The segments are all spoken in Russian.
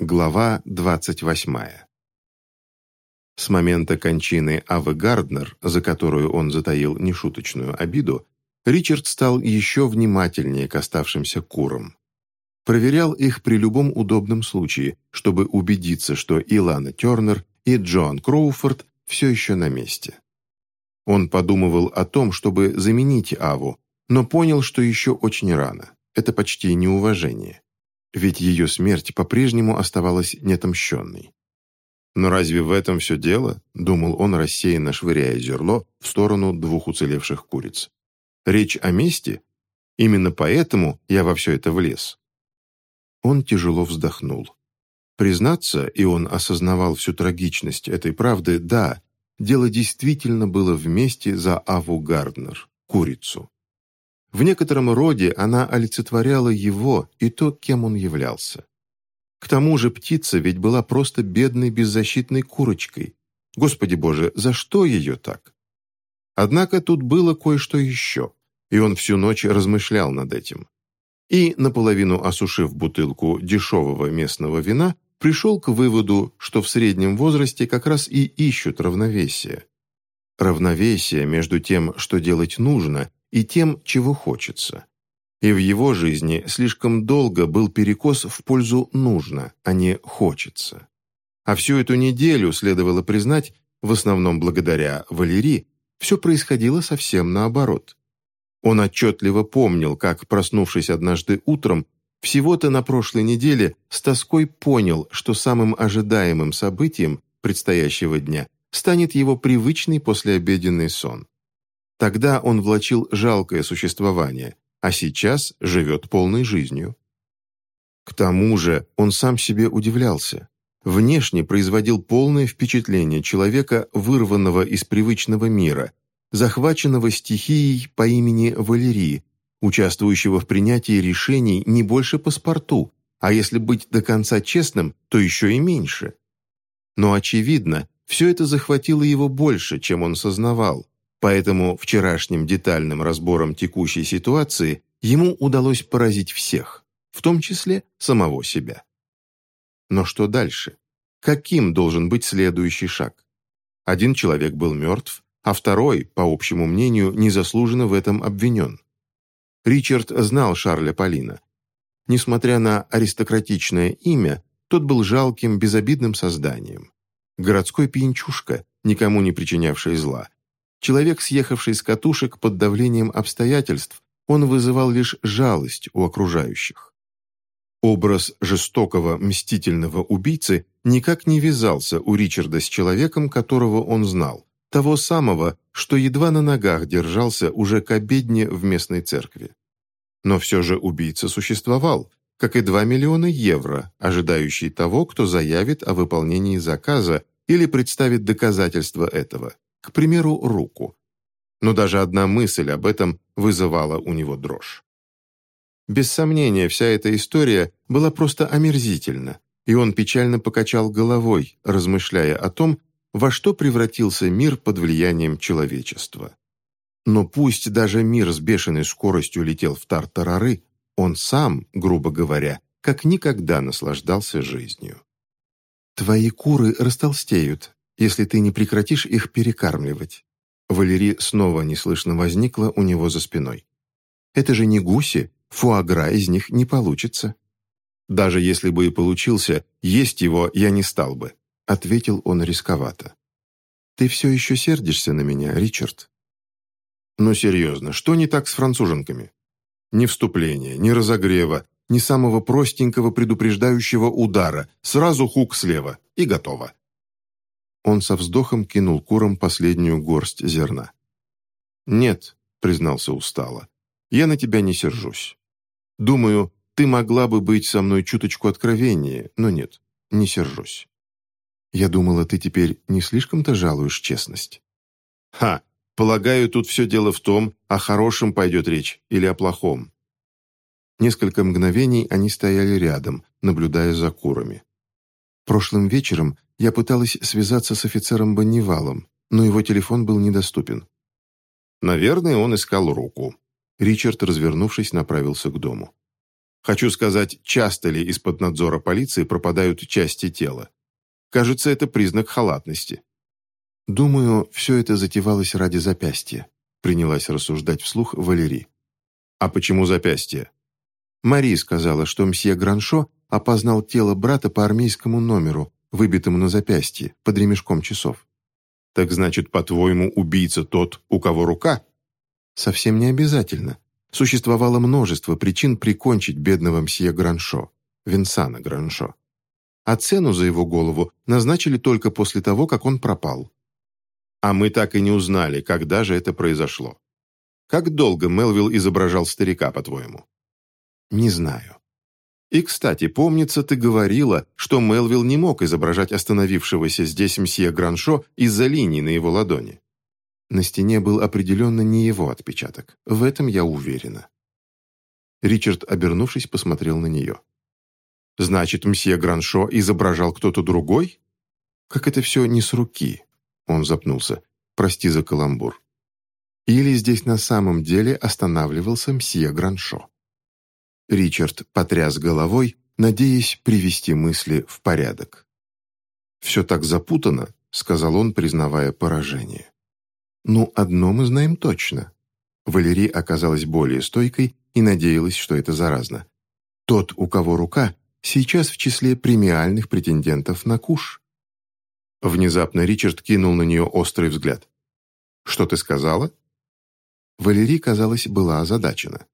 Глава 28. С момента кончины Авы Гарднер, за которую он затаил нешуточную обиду, Ричард стал еще внимательнее к оставшимся курам. Проверял их при любом удобном случае, чтобы убедиться, что Илана Тернер и Джоан Кроуфорд все еще на месте. Он подумывал о том, чтобы заменить Аву, но понял, что еще очень рано. Это почти неуважение ведь ее смерть по-прежнему оставалась неотомщенной. «Но разве в этом все дело?» – думал он, рассеянно швыряя зерло в сторону двух уцелевших куриц. «Речь о мести? Именно поэтому я во все это влез». Он тяжело вздохнул. Признаться, и он осознавал всю трагичность этой правды, да, дело действительно было вместе за Аву Гарднер, курицу. В некотором роде она олицетворяла его и то, кем он являлся. К тому же птица ведь была просто бедной беззащитной курочкой. Господи боже, за что ее так? Однако тут было кое-что еще, и он всю ночь размышлял над этим. И, наполовину осушив бутылку дешевого местного вина, пришел к выводу, что в среднем возрасте как раз и ищут равновесие. Равновесие между тем, что делать нужно, и тем, чего хочется. И в его жизни слишком долго был перекос в пользу «нужно», а не «хочется». А всю эту неделю, следовало признать, в основном благодаря Валерии, все происходило совсем наоборот. Он отчетливо помнил, как, проснувшись однажды утром, всего-то на прошлой неделе с тоской понял, что самым ожидаемым событием предстоящего дня станет его привычный послеобеденный сон. Тогда он влачил жалкое существование, а сейчас живет полной жизнью. К тому же он сам себе удивлялся. Внешне производил полное впечатление человека, вырванного из привычного мира, захваченного стихией по имени Валерии, участвующего в принятии решений не больше паспорту, а если быть до конца честным, то еще и меньше. Но, очевидно, все это захватило его больше, чем он сознавал, Поэтому вчерашним детальным разбором текущей ситуации ему удалось поразить всех, в том числе самого себя. Но что дальше? Каким должен быть следующий шаг? Один человек был мертв, а второй, по общему мнению, незаслуженно в этом обвинен. Ричард знал Шарля Полина. Несмотря на аристократичное имя, тот был жалким, безобидным созданием. Городской пьянчушка, никому не причинявший зла, Человек, съехавший с катушек под давлением обстоятельств, он вызывал лишь жалость у окружающих. Образ жестокого, мстительного убийцы никак не вязался у Ричарда с человеком, которого он знал, того самого, что едва на ногах держался уже к обедне в местной церкви. Но все же убийца существовал, как и 2 миллиона евро, ожидающие того, кто заявит о выполнении заказа или представит доказательства этого к примеру, руку. Но даже одна мысль об этом вызывала у него дрожь. Без сомнения, вся эта история была просто омерзительна, и он печально покачал головой, размышляя о том, во что превратился мир под влиянием человечества. Но пусть даже мир с бешеной скоростью летел в тартарары, он сам, грубо говоря, как никогда наслаждался жизнью. «Твои куры растолстеют, если ты не прекратишь их перекармливать». Валерий снова неслышно возникла у него за спиной. «Это же не гуси, фуагра из них не получится». «Даже если бы и получился, есть его я не стал бы», ответил он рисковато. «Ты все еще сердишься на меня, Ричард?» «Ну серьезно, что не так с француженками? Ни вступления, ни разогрева, ни самого простенького предупреждающего удара, сразу хук слева и готово. Он со вздохом кинул курам последнюю горсть зерна. «Нет», — признался устало, — «я на тебя не сержусь. Думаю, ты могла бы быть со мной чуточку откровеннее, но нет, не сержусь. Я думала, ты теперь не слишком-то жалуешь честность». «Ха! Полагаю, тут все дело в том, о хорошем пойдет речь или о плохом». Несколько мгновений они стояли рядом, наблюдая за курами. Прошлым вечером я пыталась связаться с офицером Баннивалом, но его телефон был недоступен. Наверное, он искал руку. Ричард, развернувшись, направился к дому. Хочу сказать, часто ли из-под надзора полиции пропадают части тела. Кажется, это признак халатности. Думаю, все это затевалось ради запястья, принялась рассуждать вслух Валерий. А почему запястье? Мари сказала, что мсье Граншо опознал тело брата по армейскому номеру, выбитому на запястье, под ремешком часов. Так значит, по-твоему, убийца тот, у кого рука? Совсем не обязательно. Существовало множество причин прикончить бедного мсье Граншо, Винсана Граншо. А цену за его голову назначили только после того, как он пропал. А мы так и не узнали, когда же это произошло. Как долго Мелвилл изображал старика, по-твоему? Не знаю. И, кстати, помнится, ты говорила, что Мелвилл не мог изображать остановившегося здесь мсье Граншо из-за линии на его ладони. На стене был определенно не его отпечаток. В этом я уверена. Ричард, обернувшись, посмотрел на нее. «Значит, мсье Граншо изображал кто-то другой? Как это все не с руки?» Он запнулся. «Прости за каламбур». Или здесь на самом деле останавливался мсье Граншо? Ричард потряс головой, надеясь привести мысли в порядок. «Все так запутано», — сказал он, признавая поражение. «Ну, одно мы знаем точно». Валерий оказалась более стойкой и надеялась, что это заразно. «Тот, у кого рука, сейчас в числе премиальных претендентов на куш». Внезапно Ричард кинул на нее острый взгляд. «Что ты сказала?» Валерий, казалось, была озадачена.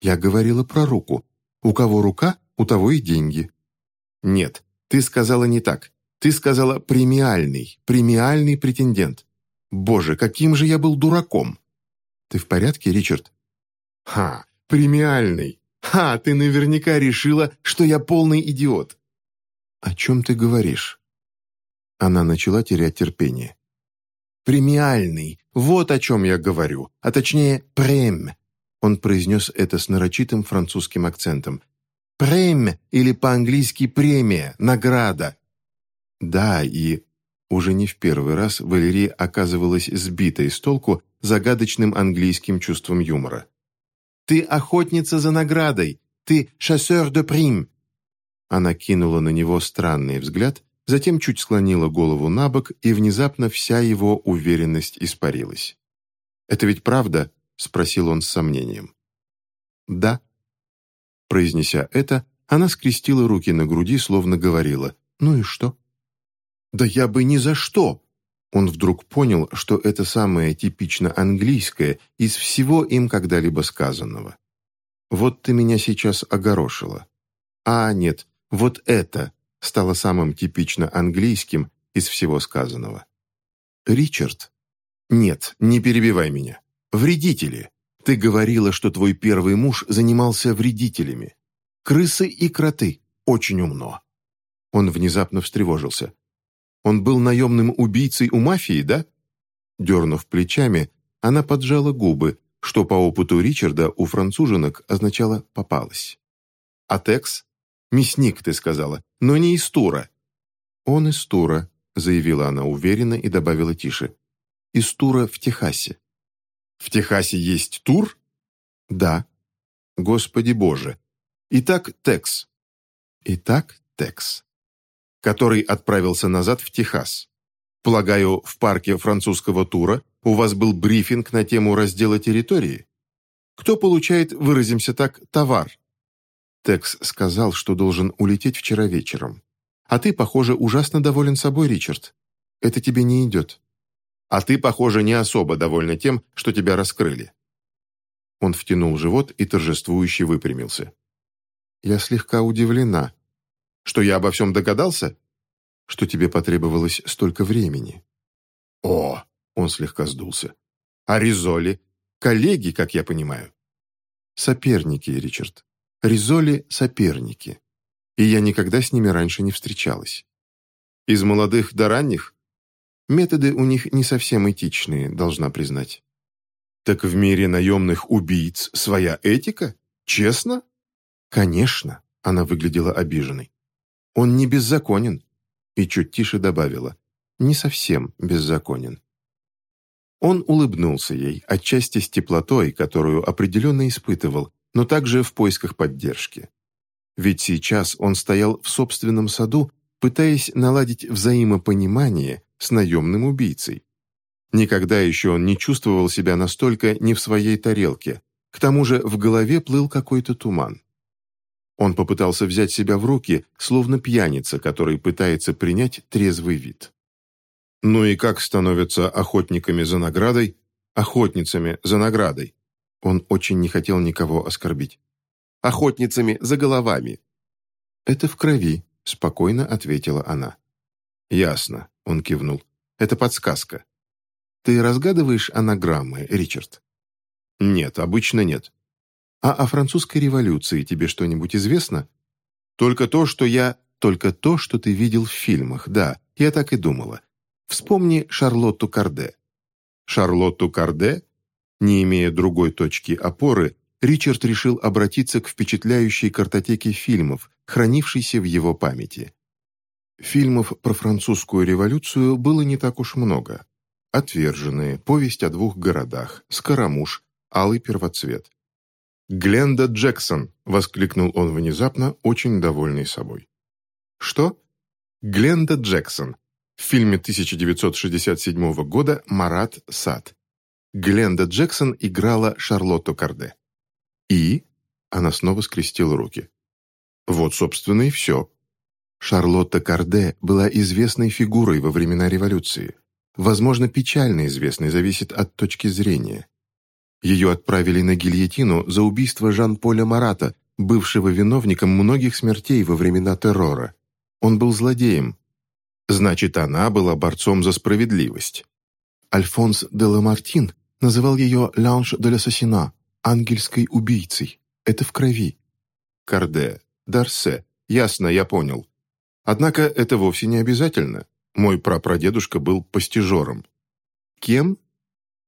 «Я говорила про руку. У кого рука, у того и деньги». «Нет, ты сказала не так. Ты сказала премиальный, премиальный претендент. Боже, каким же я был дураком!» «Ты в порядке, Ричард?» «Ха, премиальный! Ха, ты наверняка решила, что я полный идиот!» «О чем ты говоришь?» Она начала терять терпение. «Премиальный! Вот о чем я говорю, а точнее «прем». Он произнес это с нарочитым французским акцентом. «Прем» или по-английски «премия», «награда». Да, и уже не в первый раз Валерия оказывалась сбитой с толку загадочным английским чувством юмора. «Ты охотница за наградой! Ты шассер де прим!» Она кинула на него странный взгляд, затем чуть склонила голову на бок, и внезапно вся его уверенность испарилась. «Это ведь правда?» — спросил он с сомнением. «Да». Произнеся это, она скрестила руки на груди, словно говорила «Ну и что?» «Да я бы ни за что!» Он вдруг понял, что это самое типично английское из всего им когда-либо сказанного. «Вот ты меня сейчас огорошила». «А, нет, вот это стало самым типично английским из всего сказанного. «Ричард?» «Нет, не перебивай меня. Вредители. Ты говорила, что твой первый муж занимался вредителями. Крысы и кроты. Очень умно». Он внезапно встревожился. «Он был наемным убийцей у мафии, да?» Дернув плечами, она поджала губы, что по опыту Ричарда у француженок означало «попалась». «А Текс?» «Мясник, ты сказала, но не из Тура». «Он из Тура», — заявила она уверенно и добавила тише. «Из Тура в Техасе». «В Техасе есть Тур?» «Да». «Господи Боже! Итак, Текс». «Итак, Текс». «Который отправился назад в Техас. Полагаю, в парке французского тура у вас был брифинг на тему раздела территории? Кто получает, выразимся так, товар? Текс сказал, что должен улететь вчера вечером. А ты, похоже, ужасно доволен собой, Ричард. Это тебе не идет. А ты, похоже, не особо довольна тем, что тебя раскрыли. Он втянул живот и торжествующе выпрямился. Я слегка удивлена. Что я обо всем догадался? Что тебе потребовалось столько времени. О, он слегка сдулся. А Ризоли? Коллеги, как я понимаю. Соперники, Ричард. Ризоли – соперники, и я никогда с ними раньше не встречалась. Из молодых до ранних? Методы у них не совсем этичные, должна признать. Так в мире наемных убийц своя этика? Честно? Конечно, она выглядела обиженной. Он не беззаконен. И чуть тише добавила. Не совсем беззаконен. Он улыбнулся ей, отчасти с теплотой, которую определенно испытывал, но также в поисках поддержки. Ведь сейчас он стоял в собственном саду, пытаясь наладить взаимопонимание с наемным убийцей. Никогда еще он не чувствовал себя настолько не в своей тарелке, к тому же в голове плыл какой-то туман. Он попытался взять себя в руки, словно пьяница, который пытается принять трезвый вид. Ну и как становятся охотниками за наградой? Охотницами за наградой. Он очень не хотел никого оскорбить. Охотницами за головами. «Это в крови», — спокойно ответила она. «Ясно», — он кивнул. «Это подсказка». «Ты разгадываешь анаграммы, Ричард?» «Нет, обычно нет». «А о французской революции тебе что-нибудь известно?» «Только то, что я...» «Только то, что ты видел в фильмах, да, я так и думала. Вспомни Шарлотту Карде». Шарлотту Карде? Не имея другой точки опоры, Ричард решил обратиться к впечатляющей картотеке фильмов, хранившейся в его памяти. Фильмов про французскую революцию было не так уж много. «Отверженные», «Повесть о двух городах», «Скоромуш», «Алый первоцвет». «Гленда Джексон!» — воскликнул он внезапно, очень довольный собой. «Что?» «Гленда Джексон. В фильме 1967 года «Марат Сад». Гленда Джексон играла Шарлотту Карде. «И?» — она снова скрестила руки. «Вот, собственно, и все». Шарлотта Карде была известной фигурой во времена революции. Возможно, печально известной, зависит от точки зрения. Ее отправили на гильотину за убийство Жан-Поля Марата, бывшего виновником многих смертей во времена террора. Он был злодеем, Значит, она была борцом за справедливость. Альфонс де Ламартин называл ее «Ланж де l'assassinat» — «ангельской убийцей». Это в крови. Карде, Дарсе. Ясно, я понял. Однако это вовсе не обязательно. Мой прапрадедушка был постижером. Кем?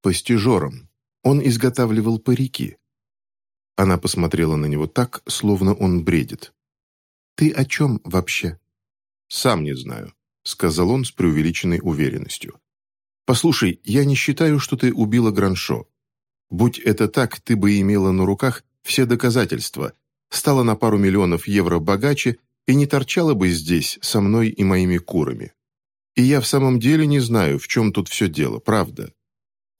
Постижером. Он изготавливал парики. Она посмотрела на него так, словно он бредит. «Ты о чем вообще?» «Сам не знаю. — сказал он с преувеличенной уверенностью. «Послушай, я не считаю, что ты убила Граншо. Будь это так, ты бы имела на руках все доказательства, стала на пару миллионов евро богаче и не торчала бы здесь со мной и моими курами. И я в самом деле не знаю, в чем тут все дело, правда.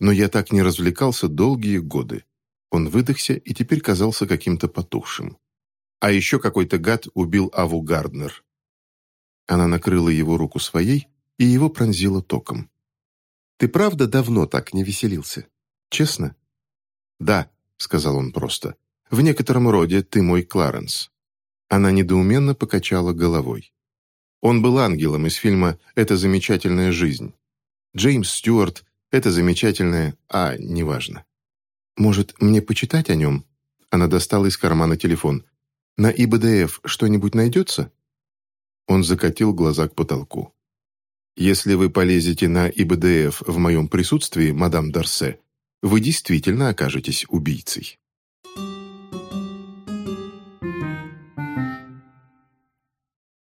Но я так не развлекался долгие годы». Он выдохся и теперь казался каким-то потухшим. А еще какой-то гад убил Аву Гарднер. Она накрыла его руку своей, и его пронзила током. «Ты правда давно так не веселился? Честно?» «Да», — сказал он просто. «В некотором роде ты мой Кларенс». Она недоуменно покачала головой. Он был ангелом из фильма «Это замечательная жизнь». Джеймс Стюарт «Это замечательная...» А, неважно. «Может, мне почитать о нем?» Она достала из кармана телефон. «На ИБДФ что-нибудь найдется?» Он закатил глаза к потолку. «Если вы полезете на ИБДФ в моем присутствии, мадам Дарсе, вы действительно окажетесь убийцей».